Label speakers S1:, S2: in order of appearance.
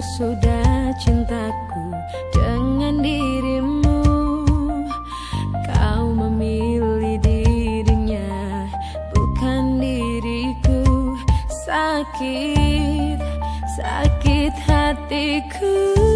S1: sudah cintaku dengan dirimu. Kau memilih dirinya bukan diriku. Sakit, sakit hatiku